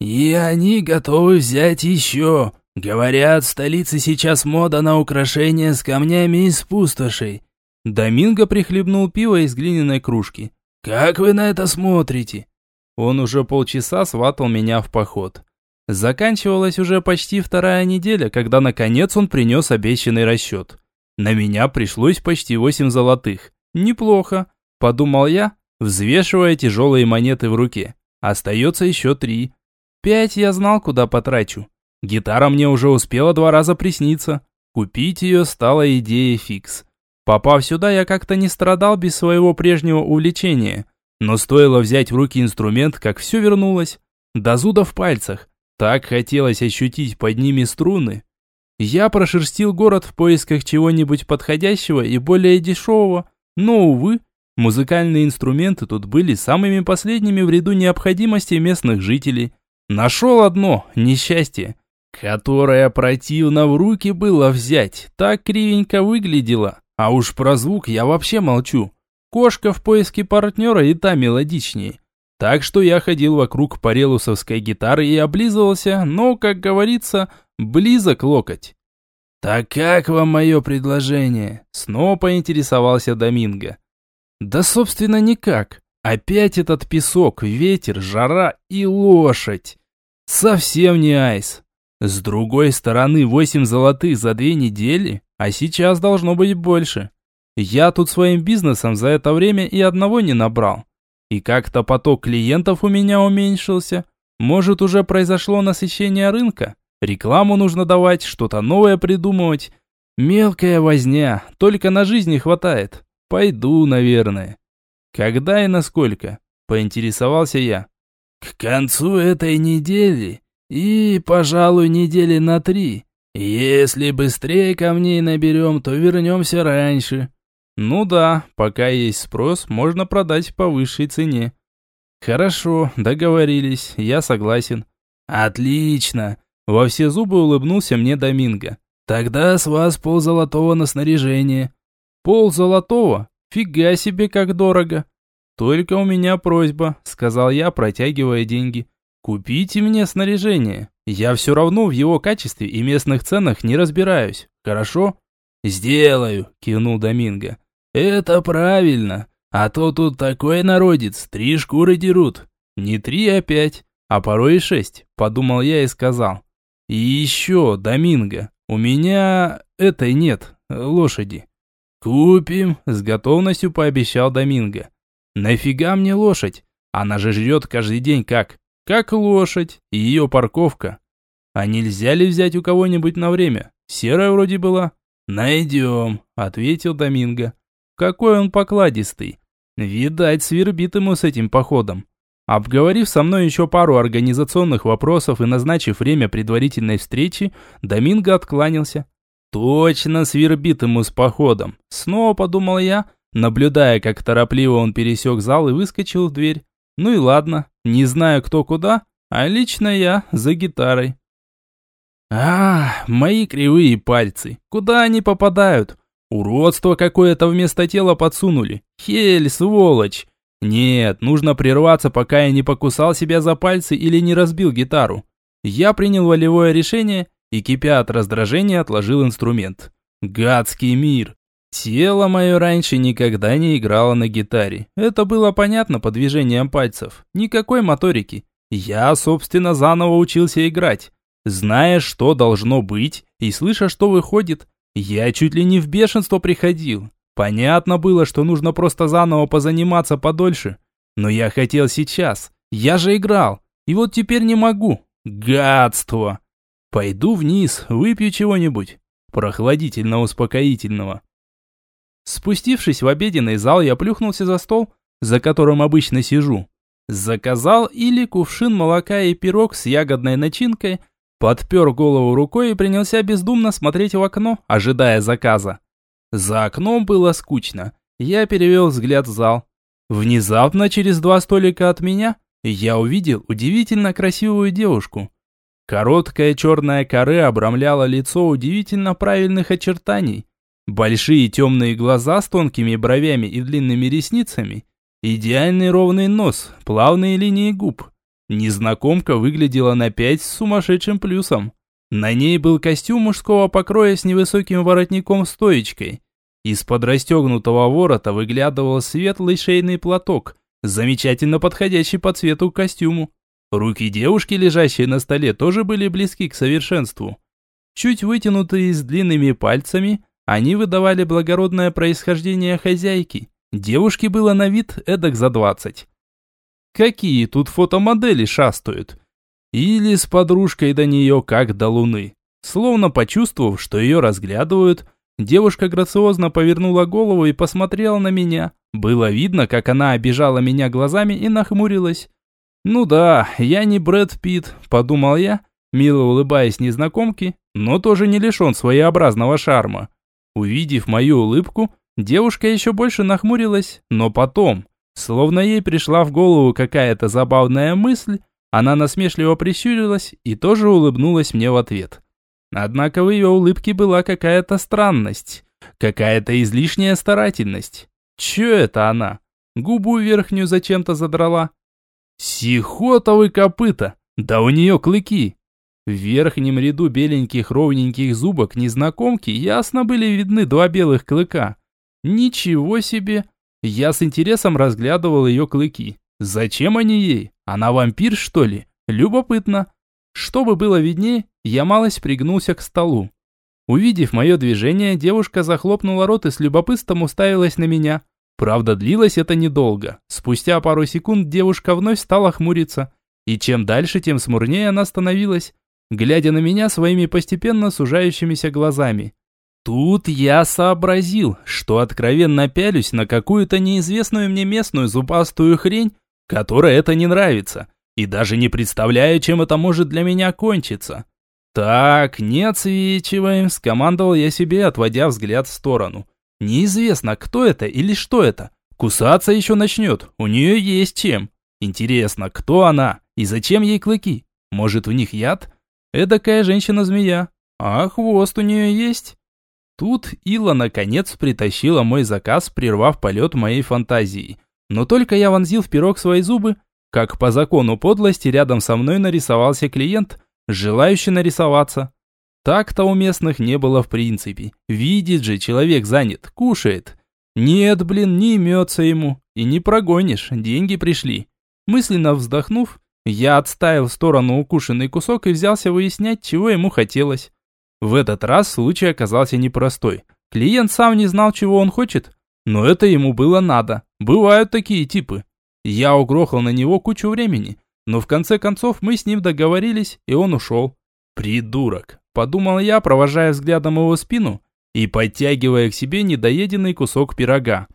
И они готовы взять еще. Говорят, в столице сейчас мода на украшения с камнями из пустошей. Доминго прихлебнул пиво из глиняной кружки. «Как вы на это смотрите?» Он уже полчаса сватал меня в поход. Заканчивалась уже почти вторая неделя, когда наконец он принес обещанный расчет. На меня пришлось почти восемь золотых. Неплохо, подумал я, взвешивая тяжелые монеты в руке. Остается еще три. Пять я знал, куда потрачу. Гитара мне уже успела два раза присниться. Купить ее стала идеей фикс. Попав сюда, я как-то не страдал без своего прежнего увлечения. Но стоило взять в руки инструмент, как все вернулось. До зуда в пальцах. Так хотелось ощутить под ними струны. Я прошерстил город в поисках чего-нибудь подходящего и более дешевого. Но, увы, музыкальные инструменты тут были самыми последними в ряду необходимостей местных жителей. Нашел одно несчастье, которое противно в руки было взять, так кривенько выглядело. А уж про звук я вообще молчу. Кошка в поиске партнера и та мелодичнее. Так что я ходил вокруг парелусовской гитары и облизывался, но, как говорится, близок локоть. «Так как вам мое предложение?» Снова поинтересовался Доминго. «Да, собственно, никак. Опять этот песок, ветер, жара и лошадь. Совсем не айс. С другой стороны, восемь золотых за две недели, а сейчас должно быть больше. Я тут своим бизнесом за это время и одного не набрал. И как-то поток клиентов у меня уменьшился. Может, уже произошло насыщение рынка? Рекламу нужно давать, что-то новое придумывать. Мелкая возня, только на жизнь не хватает. Пойду, наверное. Когда и насколько? Поинтересовался я. К концу этой недели и, пожалуй, недели на три. Если быстрее камней наберем, то вернемся раньше. Ну да, пока есть спрос, можно продать по высшей цене. Хорошо, договорились, я согласен. Отлично. Во все зубы улыбнулся мне Доминго. Тогда с вас пол золотого на снаряжение. Пол золотого? Фига себе, как дорого. «Только у меня просьба», — сказал я, протягивая деньги. «Купите мне снаряжение. Я все равно в его качестве и местных ценах не разбираюсь. Хорошо?» «Сделаю», — кивнул Доминго. «Это правильно. А то тут такой народец, три шкуры дерут. Не три, а пять, а порой и шесть», — подумал я и сказал. «И еще, Доминго, у меня этой нет, лошади». «Купим», — с готовностью пообещал Доминго. Нафига мне лошадь? Она же жрет каждый день как? Как лошадь и ее парковка. А нельзя ли взять у кого-нибудь на время? Серая вроде была. Найдем, ответил Доминго. Какой он покладистый. Видать, свербит ему с этим походом. Обговорив со мной еще пару организационных вопросов и назначив время предварительной встречи, Доминго откланялся. Точно свербит ему с походом. Снова подумал я, наблюдая, как торопливо он пересек зал и выскочил в дверь. Ну и ладно, не знаю кто куда, а лично я за гитарой. А, мои кривые пальцы, куда они попадают? Уродство какое-то вместо тела подсунули. Хель, сволочь. Нет, нужно прерваться, пока я не покусал себя за пальцы или не разбил гитару. Я принял волевое решение и, кипя от раздражения, отложил инструмент. Гадский мир. Тело мое раньше никогда не играло на гитаре. Это было понятно по движениям пальцев. Никакой моторики. Я, собственно, заново учился играть. Зная, что должно быть, и слыша, что выходит, я чуть ли не в бешенство приходил. Понятно было, что нужно просто заново позаниматься подольше. Но я хотел сейчас. Я же играл. И вот теперь не могу. Гадство. Пойду вниз, выпью чего-нибудь. Прохладительно-успокоительного. Спустившись в обеденный зал, я плюхнулся за стол, за которым обычно сижу. Заказал или кувшин молока и пирог с ягодной начинкой, подпер голову рукой и принялся бездумно смотреть в окно, ожидая заказа. За окном было скучно. Я перевел взгляд в зал. Внезапно через два столика от меня я увидел удивительно красивую девушку. Короткая черная коры обрамляла лицо удивительно правильных очертаний. Большие темные глаза с тонкими бровями и длинными ресницами, идеальный ровный нос, плавные линии губ. Незнакомка выглядела на пять с сумасшедшим плюсом. На ней был костюм мужского покроя с невысоким воротником-стоечкой. Из-под расстегнутого ворота выглядывал светлый шейный платок, замечательно подходящий по цвету к костюму. Руки девушки, лежащие на столе, тоже были близки к совершенству. Чуть вытянутые с длинными пальцами, они выдавали благородное происхождение хозяйки. Девушке было на вид эдак за двадцать. Какие тут фотомодели шастают? Или с подружкой до нее как до луны. Словно почувствовав, что ее разглядывают, девушка грациозно повернула голову и посмотрела на меня. Было видно, как она обижала меня глазами и нахмурилась. «Ну да, я не Брэд Питт», – подумал я, мило улыбаясь незнакомке, но тоже не лишен своеобразного шарма. Увидев мою улыбку, девушка еще больше нахмурилась, но потом, словно ей пришла в голову какая-то забавная мысль, она насмешливо прищурилась и тоже улыбнулась мне в ответ. Однако в ее улыбке была какая-то странность, какая-то излишняя старательность. Че это она? Губу верхнюю зачем-то задрала. Сихотовы копыта, да у нее клыки. В верхнем ряду беленьких ровненьких зубок незнакомки ясно были видны два белых клыка. Ничего себе! Я с интересом разглядывал ее клыки. Зачем они ей? Она вампир, что ли? Любопытно. Чтобы было виднее, я малость пригнулся к столу. Увидев мое движение, девушка захлопнула рот и с любопытством уставилась на меня. Правда, длилось это недолго. Спустя пару секунд девушка вновь стала хмуриться. И чем дальше, тем смурнее она становилась, глядя на меня своими постепенно сужающимися глазами. Тут я сообразил, что откровенно пялюсь на какую-то неизвестную мне местную зубастую хрень, которой это не нравится, и даже не представляю, чем это может для меня кончиться. «Так, не отсвечиваем», – скомандовал я себе, отводя взгляд в сторону. «Неизвестно, кто это или что это. Кусаться еще начнет, у нее есть чем. Интересно, кто она и зачем ей клыки? Может, в них яд? Эдакая женщина-змея. А хвост у нее есть?» Тут Ила наконец притащила мой заказ, прервав полет моей фантазии – но только я вонзил в пирог свои зубы, как по закону подлости рядом со мной нарисовался клиент, желающий нарисоваться. Так-то у местных не было в принципе. Видит же, человек занят, кушает. Нет, блин, не имется ему. И не прогонишь, деньги пришли. Мысленно вздохнув, я отставил в сторону укушенный кусок и взялся выяснять, чего ему хотелось. В этот раз случай оказался непростой. Клиент сам не знал, чего он хочет, но это ему было надо. Бывают такие типы. Я угрохал на него кучу времени, но в конце концов мы с ним договорились, и он ушел. Придурок, подумал я, провожая взглядом его спину и подтягивая к себе недоеденный кусок пирога.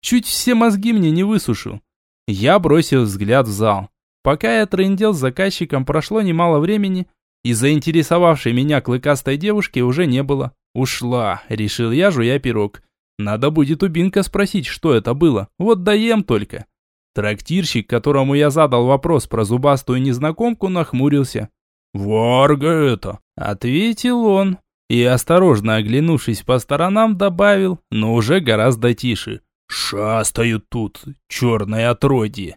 Чуть все мозги мне не высушил. Я бросил взгляд в зал. Пока я трындел с заказчиком, прошло немало времени, и заинтересовавшей меня клыкастой девушки уже не было. Ушла, решил я, жуя пирог. Надо будет у Бинка спросить, что это было. Вот даем только. Трактирщик, которому я задал вопрос про зубастую незнакомку, нахмурился. «Варга это!» – ответил он. И, осторожно оглянувшись по сторонам, добавил, но уже гораздо тише. «Шастают тут, черное отродье!»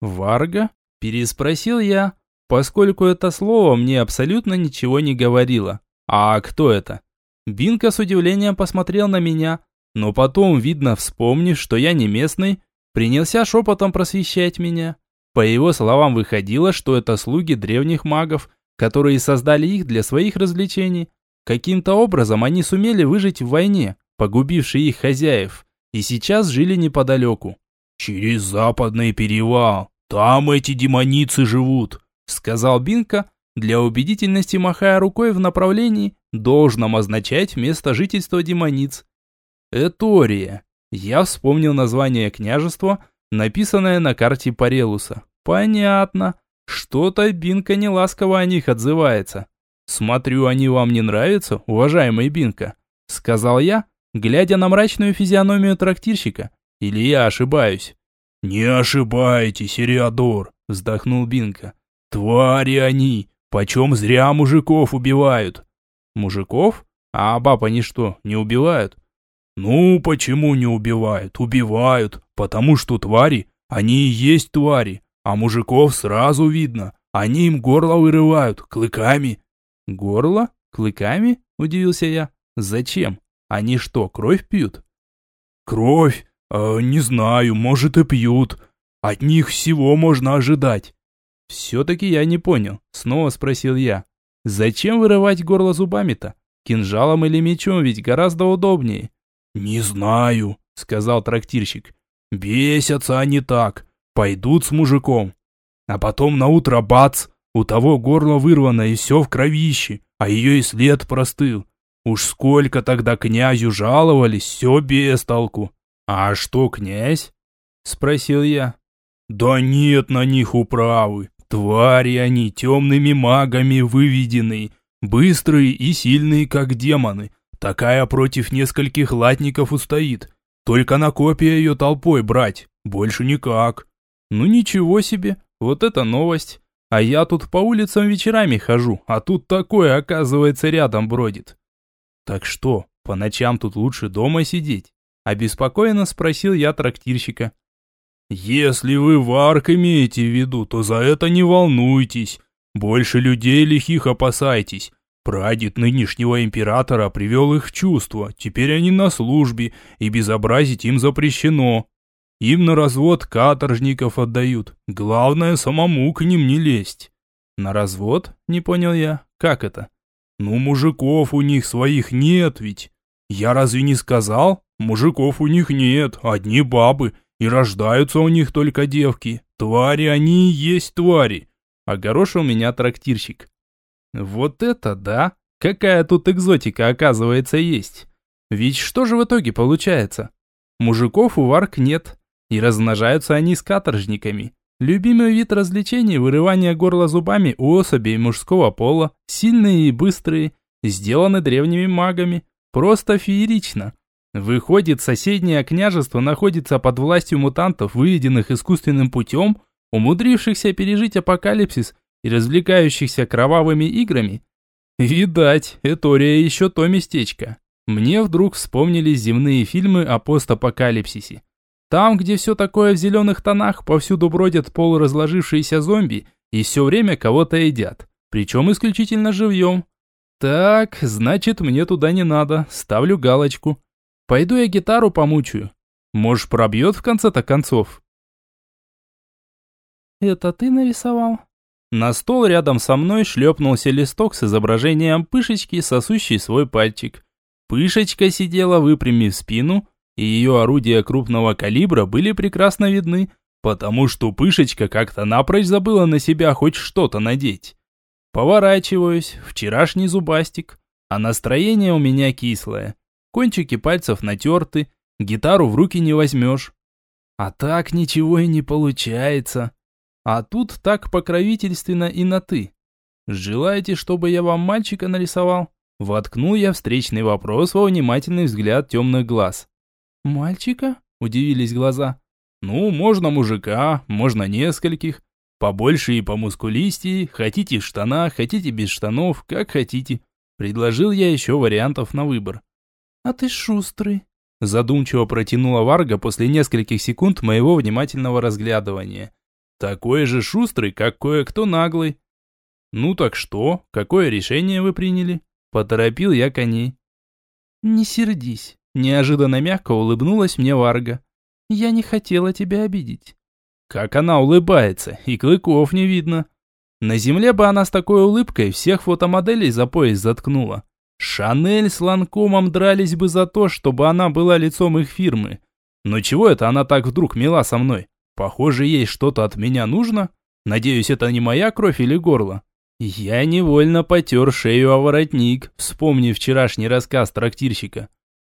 «Варга?» – переспросил я, поскольку это слово мне абсолютно ничего не говорило. «А кто это?» Бинка с удивлением посмотрел на меня, но потом, видно, вспомнив, что я не местный, принялся шепотом просвещать меня. По его словам выходило, что это слуги древних магов, которые создали их для своих развлечений. Каким-то образом они сумели выжить в войне, погубившей их хозяев, и сейчас жили неподалеку. «Через западный перевал, там эти демоницы живут», сказал Бинка, для убедительности махая рукой в направлении, должном означать место жительства демониц. Этория. Я вспомнил название княжества, написанное на карте Парелуса. Понятно. Что-то Бинка неласково о них отзывается. Смотрю, они вам не нравятся, уважаемый Бинка, сказал я, глядя на мрачную физиономию трактирщика. Или я ошибаюсь? Не ошибаетесь, Ириадор, вздохнул Бинка. Твари они, почем зря мужиков убивают. Мужиков? А баб они что, не убивают? Ну, почему не убивают? Убивают, потому что твари, они и есть твари. а мужиков сразу видно. Они им горло вырывают, клыками». «Горло? Клыками?» – удивился я. «Зачем? Они что, кровь пьют?» «Кровь? Э, не знаю, может и пьют. От них всего можно ожидать». «Все-таки я не понял», – снова спросил я. «Зачем вырывать горло зубами-то? Кинжалом или мечом ведь гораздо удобнее». «Не знаю», – сказал трактирщик. «Бесятся они так. Пойдут с мужиком. А потом на утро бац, у того горло вырвано и все в кровище, а ее и след простыл. Уж сколько тогда князю жаловались, все без толку. А что, князь? Спросил я. Да нет на них управы. Твари они темными магами выведенные, быстрые и сильные, как демоны. Такая против нескольких латников устоит. Только на копия ее толпой брать, больше никак. Ну ничего себе, вот это новость. А я тут по улицам вечерами хожу, а тут такое, оказывается, рядом бродит. Так что, по ночам тут лучше дома сидеть? Обеспокоенно спросил я трактирщика. Если вы варк имеете в виду, то за это не волнуйтесь. Больше людей лихих опасайтесь. Прадед нынешнего императора привел их в чувство. Теперь они на службе, и безобразить им запрещено. Им на развод каторжников отдают. Главное, самому к ним не лезть. На развод? Не понял я. Как это? Ну, мужиков у них своих нет ведь. Я разве не сказал? Мужиков у них нет, одни бабы. И рождаются у них только девки. Твари они и есть твари. Огорошил меня трактирщик. Вот это да! Какая тут экзотика, оказывается, есть. Ведь что же в итоге получается? Мужиков у варк нет, и размножаются они с каторжниками. Любимый вид развлечений – вырывание горла зубами у особей мужского пола, сильные и быстрые, сделаны древними магами. Просто феерично. Выходит, соседнее княжество находится под властью мутантов, выведенных искусственным путем, умудрившихся пережить апокалипсис и развлекающихся кровавыми играми? Видать, Этория еще то местечко. Мне вдруг вспомнились земные фильмы о постапокалипсисе. Там, где все такое в зеленых тонах, повсюду бродят полуразложившиеся зомби и все время кого-то едят. Причем исключительно живьем. Так, значит, мне туда не надо. Ставлю галочку. Пойду я гитару помучаю. Может, пробьет в конце-то концов. Это ты нарисовал? На стол рядом со мной шлепнулся листок с изображением пышечки, сосущей свой пальчик. Пышечка сидела, выпрямив спину, и ее орудия крупного калибра были прекрасно видны, потому что Пышечка как-то напрочь забыла на себя хоть что-то надеть. Поворачиваюсь, вчерашний зубастик, а настроение у меня кислое. Кончики пальцев натерты, гитару в руки не возьмешь. А так ничего и не получается. А тут так покровительственно и на «ты». Желаете, чтобы я вам мальчика нарисовал? Воткнул я встречный вопрос во внимательный взгляд темных глаз. «Мальчика?» – удивились глаза. «Ну, можно мужика, можно нескольких. Побольше и по мускулистее, хотите в штанах, хотите без штанов, как хотите». Предложил я еще вариантов на выбор. «А ты шустрый», – задумчиво протянула Варга после нескольких секунд моего внимательного разглядывания. «Такой же шустрый, как кое-кто наглый». «Ну так что? Какое решение вы приняли?» Поторопил я коней. «Не сердись», Неожиданно мягко улыбнулась мне Варга. «Я не хотела тебя обидеть». Как она улыбается, и клыков не видно. На земле бы она с такой улыбкой всех фотомоделей за пояс заткнула. Шанель с Ланкомом дрались бы за то, чтобы она была лицом их фирмы. Но чего это она так вдруг мила со мной? Похоже, ей что-то от меня нужно. Надеюсь, это не моя кровь или горло. Я невольно потер шею о воротник, вспомнив вчерашний рассказ трактирщика.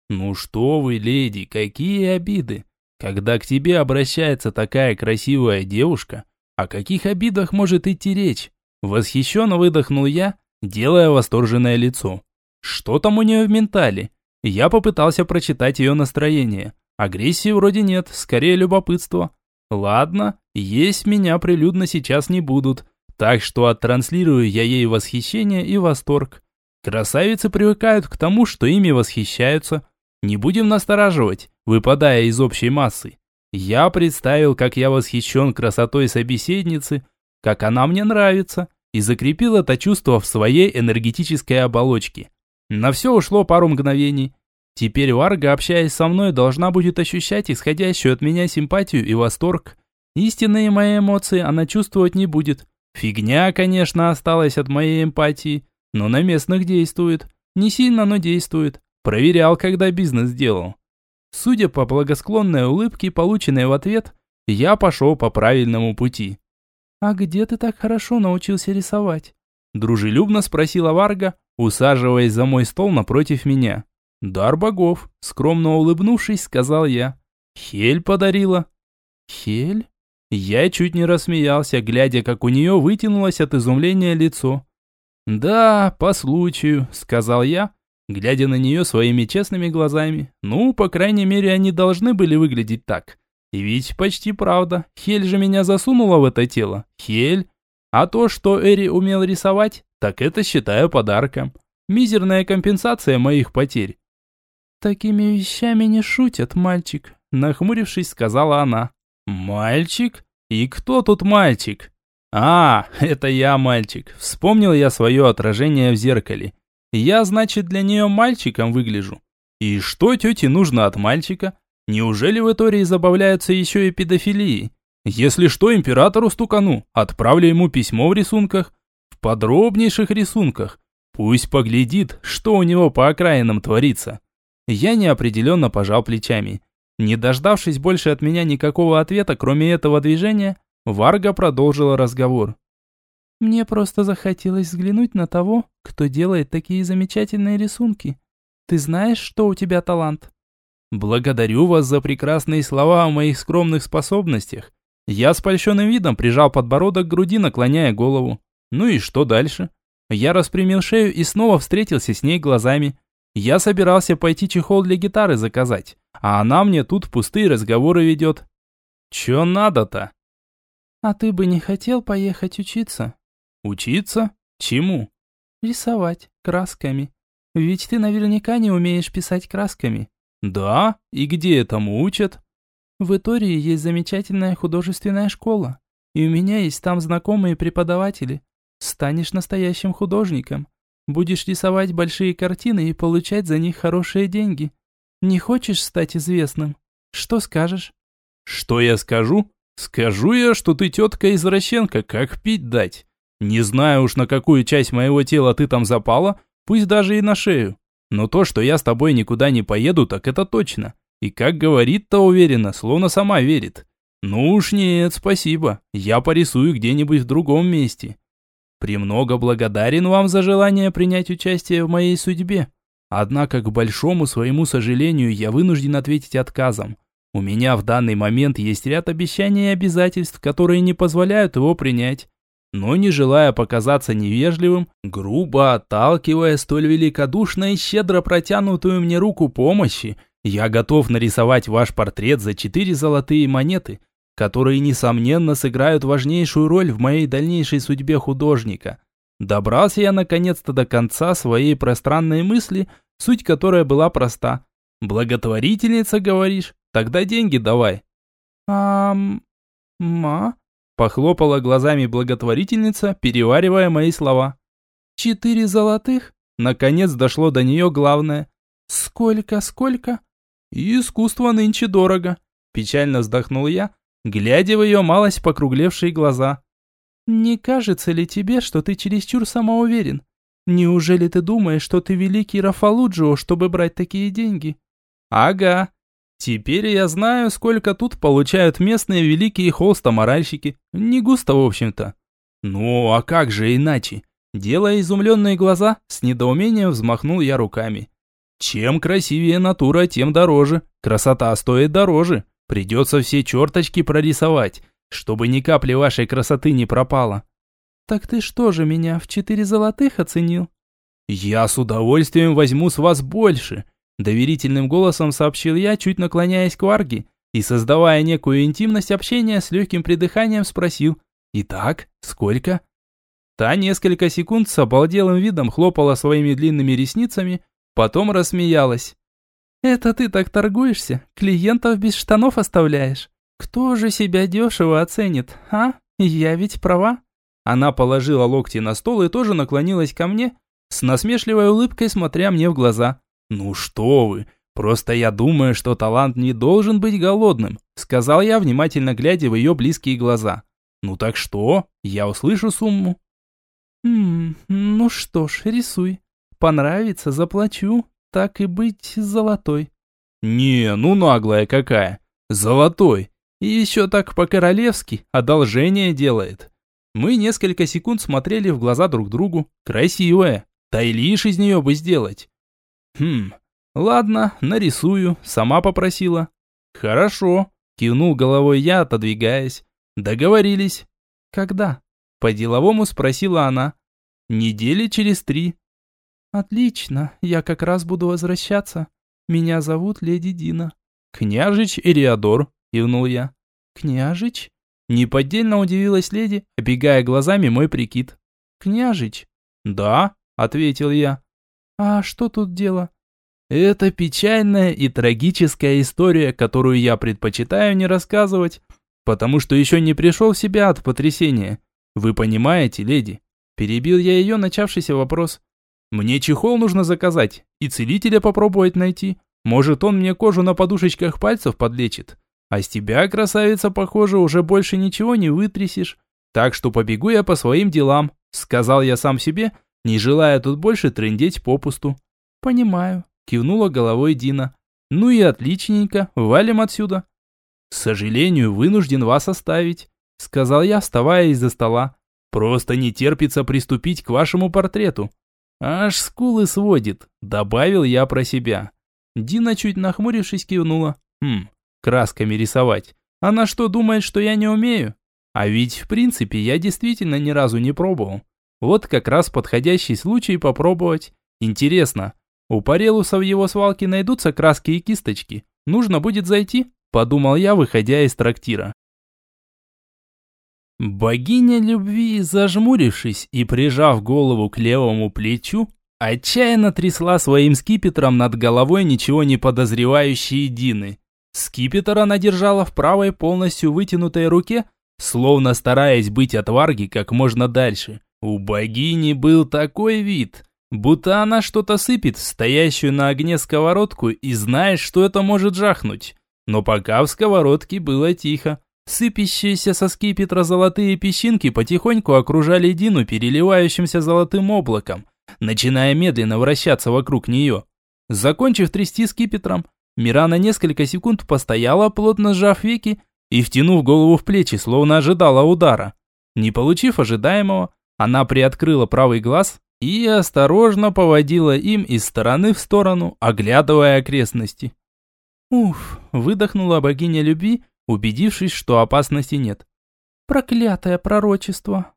«Ну что вы, леди, какие обиды? Когда к тебе обращается такая красивая девушка, о каких обидах может идти речь?» Восхищенно выдохнул я, делая восторженное лицо. «Что там у нее в ментале?» Я попытался прочитать ее настроение. Агрессии вроде нет, скорее любопытство. Ладно, есть меня прилюдно сейчас не будут, так что оттранслирую я ей восхищение и восторг. Красавицы привыкают к тому, что ими восхищаются, не будем настораживать, выпадая из общей массы. Я представил, как я восхищен красотой собеседницы, как она мне нравится, и закрепил это чувство в своей энергетической оболочке. На все ушло пару мгновений. Теперь Варга, общаясь со мной, должна будет ощущать исходящую от меня симпатию и восторг. Истинные мои эмоции она чувствовать не будет. Фигня, конечно, осталась от моей эмпатии, но на местных действует. Не сильно, но действует. Проверял, когда бизнес делал. Судя по благосклонной улыбке, полученной в ответ, я пошел по правильному пути. «А где ты так хорошо научился рисовать?» Дружелюбно спросила Варга, усаживаясь за мой стол напротив меня. «Дар богов», скромно улыбнувшись, сказал я. «Хель подарила». «Хель?» Я чуть не рассмеялся, глядя, как у нее вытянулось от изумления лицо. «Да, по случаю», — сказал я, глядя на нее своими честными глазами. «Ну, по крайней мере, они должны были выглядеть так. И ведь почти правда. Хель же меня засунула в это тело. Хель. А то, что Эри умел рисовать, так это считаю подарком. Мизерная компенсация моих потерь. «Такими вещами не шутят, мальчик», – нахмурившись, сказала она. «Мальчик? И кто тут мальчик?» «А, это я мальчик. Вспомнил я свое отражение в зеркале. Я, значит, для нее мальчиком выгляжу. И что тете нужно от мальчика? Неужели в Этории забавляются еще и педофилией? Если что, императору стукану, отправлю ему письмо в рисунках, в подробнейших рисунках. Пусть поглядит, что у него по окраинам творится. Я неопределенно пожал плечами. Не дождавшись больше от меня никакого ответа, кроме этого движения, Варга продолжила разговор. «Мне просто захотелось взглянуть на того, кто делает такие замечательные рисунки. Ты знаешь, что у тебя талант?» «Благодарю вас за прекрасные слова о моих скромных способностях». Я с польщенным видом прижал подбородок к груди, наклоняя голову. Ну и что дальше? Я распрямил шею и снова встретился с ней глазами. Я собирался пойти чехол для гитары заказать, а она мне тут пустые разговоры ведет. Чё надо-то? А ты бы не хотел поехать учиться? Учиться? Чему? Рисовать красками. Ведь ты наверняка не умеешь писать красками. Да? И где этому учат? В Итории есть замечательная художественная школа. И у меня есть там знакомые преподаватели. Станешь настоящим художником. Будешь рисовать большие картины и получать за них хорошие деньги. Не хочешь стать известным? Что скажешь? Что я скажу? Скажу я, что ты тетка-извращенка, как пить дать. Не знаю уж, на какую часть моего тела ты там запала, пусть даже и на шею. Но то, что я с тобой никуда не поеду, так это точно. И как говорит-то уверенно, словно сама верит. Ну уж нет, спасибо. Я порисую где-нибудь в другом месте. Премного благодарен вам за желание принять участие в моей судьбе. Однако, к большому своему сожалению, я вынужден ответить отказом. У меня в данный момент есть ряд обещаний и обязательств, которые не позволяют его принять но не желая показаться невежливым, грубо отталкивая столь великодушно и щедро протянутую мне руку помощи, я готов нарисовать ваш портрет за четыре золотые монеты, которые, несомненно, сыграют важнейшую роль в моей дальнейшей судьбе художника. Добрался я наконец-то до конца своей пространной мысли, суть которой была проста. «Благотворительница, говоришь? Тогда деньги давай». «Ам... ма...» Похлопала глазами благотворительница, переваривая мои слова. «Четыре золотых?» Наконец дошло до нее главное. «Сколько, сколько?» «Искусство нынче дорого», – печально вздохнул я, глядя в ее малость покруглевшие глаза. «Не кажется ли тебе, что ты чересчур самоуверен? Неужели ты думаешь, что ты великий Рафалуджио, чтобы брать такие деньги?» «Ага, Теперь я знаю, сколько тут получают местные великие холстоморальщики. Не густо, в общем-то. Ну, а как же иначе? Делая изумленные глаза, с недоумением взмахнул я руками. Чем красивее натура, тем дороже. Красота стоит дороже. Придется все черточки прорисовать, чтобы ни капли вашей красоты не пропало. Так ты что же меня в четыре золотых оценил? Я с удовольствием возьму с вас больше. Доверительным голосом сообщил я, чуть наклоняясь к Варге, и, создавая некую интимность общения, с легким придыханием спросил «Итак, сколько?» Та несколько секунд с обалделым видом хлопала своими длинными ресницами, потом рассмеялась. «Это ты так торгуешься? Клиентов без штанов оставляешь? Кто же себя дешево оценит, а? Я ведь права?» Она положила локти на стол и тоже наклонилась ко мне, с насмешливой улыбкой смотря мне в глаза. «Ну что вы, просто я думаю, что талант не должен быть голодным», сказал я, внимательно глядя в ее близкие глаза. «Ну так что? Я услышу сумму». «Хм, ну что ж, рисуй. Понравится, заплачу. Так и быть, золотой». «Не, ну наглая какая. Золотой. И еще так по-королевски одолжение делает». Мы несколько секунд смотрели в глаза друг другу. Красивая. Тайлиш из нее бы сделать. Хм, ладно, нарисую, сама попросила. Хорошо, кивнул головой я, отодвигаясь. Договорились. Когда? По-деловому спросила она. Недели через три. Отлично, я как раз буду возвращаться. Меня зовут леди Дина. Княжич Ириадор, кивнул я. Княжич? Неподдельно удивилась леди, обегая глазами мой прикид. «Княжич?» «Да», — ответил я. «А что тут дело?» «Это печальная и трагическая история, которую я предпочитаю не рассказывать, потому что еще не пришел в себя от потрясения. Вы понимаете, леди?» Перебил я ее начавшийся вопрос. «Мне чехол нужно заказать и целителя попробовать найти. Может, он мне кожу на подушечках пальцев подлечит. А с тебя, красавица, похоже, уже больше ничего не вытрясешь. Так что побегу я по своим делам, сказал я сам себе, не желая тут больше трындеть попусту. Понимаю, кивнула головой Дина. Ну и отличненько, валим отсюда. К сожалению, вынужден вас оставить, сказал я, вставая из-за стола. Просто не терпится приступить к вашему портрету. Аж скулы сводит, добавил я про себя. Дина, чуть нахмурившись, кивнула. Хм, красками рисовать. Она что, думает, что я не умею? А ведь, в принципе, я действительно ни разу не пробовал. Вот как раз подходящий случай попробовать. Интересно, у Парелуса в его свалке найдутся краски и кисточки? Нужно будет зайти? Подумал я, выходя из трактира. Богиня любви, зажмурившись и прижав голову к левому плечу, отчаянно трясла своим скипетром над головой ничего не подозревающие Дины. Скипетр она держала в правой полностью вытянутой руке, словно стараясь быть от Варги как можно дальше. У богини был такой вид, будто она что-то сыпет в стоящую на огне сковородку и знает, что это может жахнуть. Но пока в сковородке было тихо. Сыпящиеся со скипетра золотые песчинки потихоньку окружали Дину переливающимся золотым облаком, начиная медленно вращаться вокруг нее. Закончив трясти скипетром, Мирана несколько секунд постояла, плотно сжав веки и втянув голову в плечи, словно ожидала удара. Не получив ожидаемого, она приоткрыла правый глаз и осторожно поводила им из стороны в сторону, оглядывая окрестности. «Уф!» – выдохнула богиня любви, убедившись, что опасности нет. «Проклятое пророчество!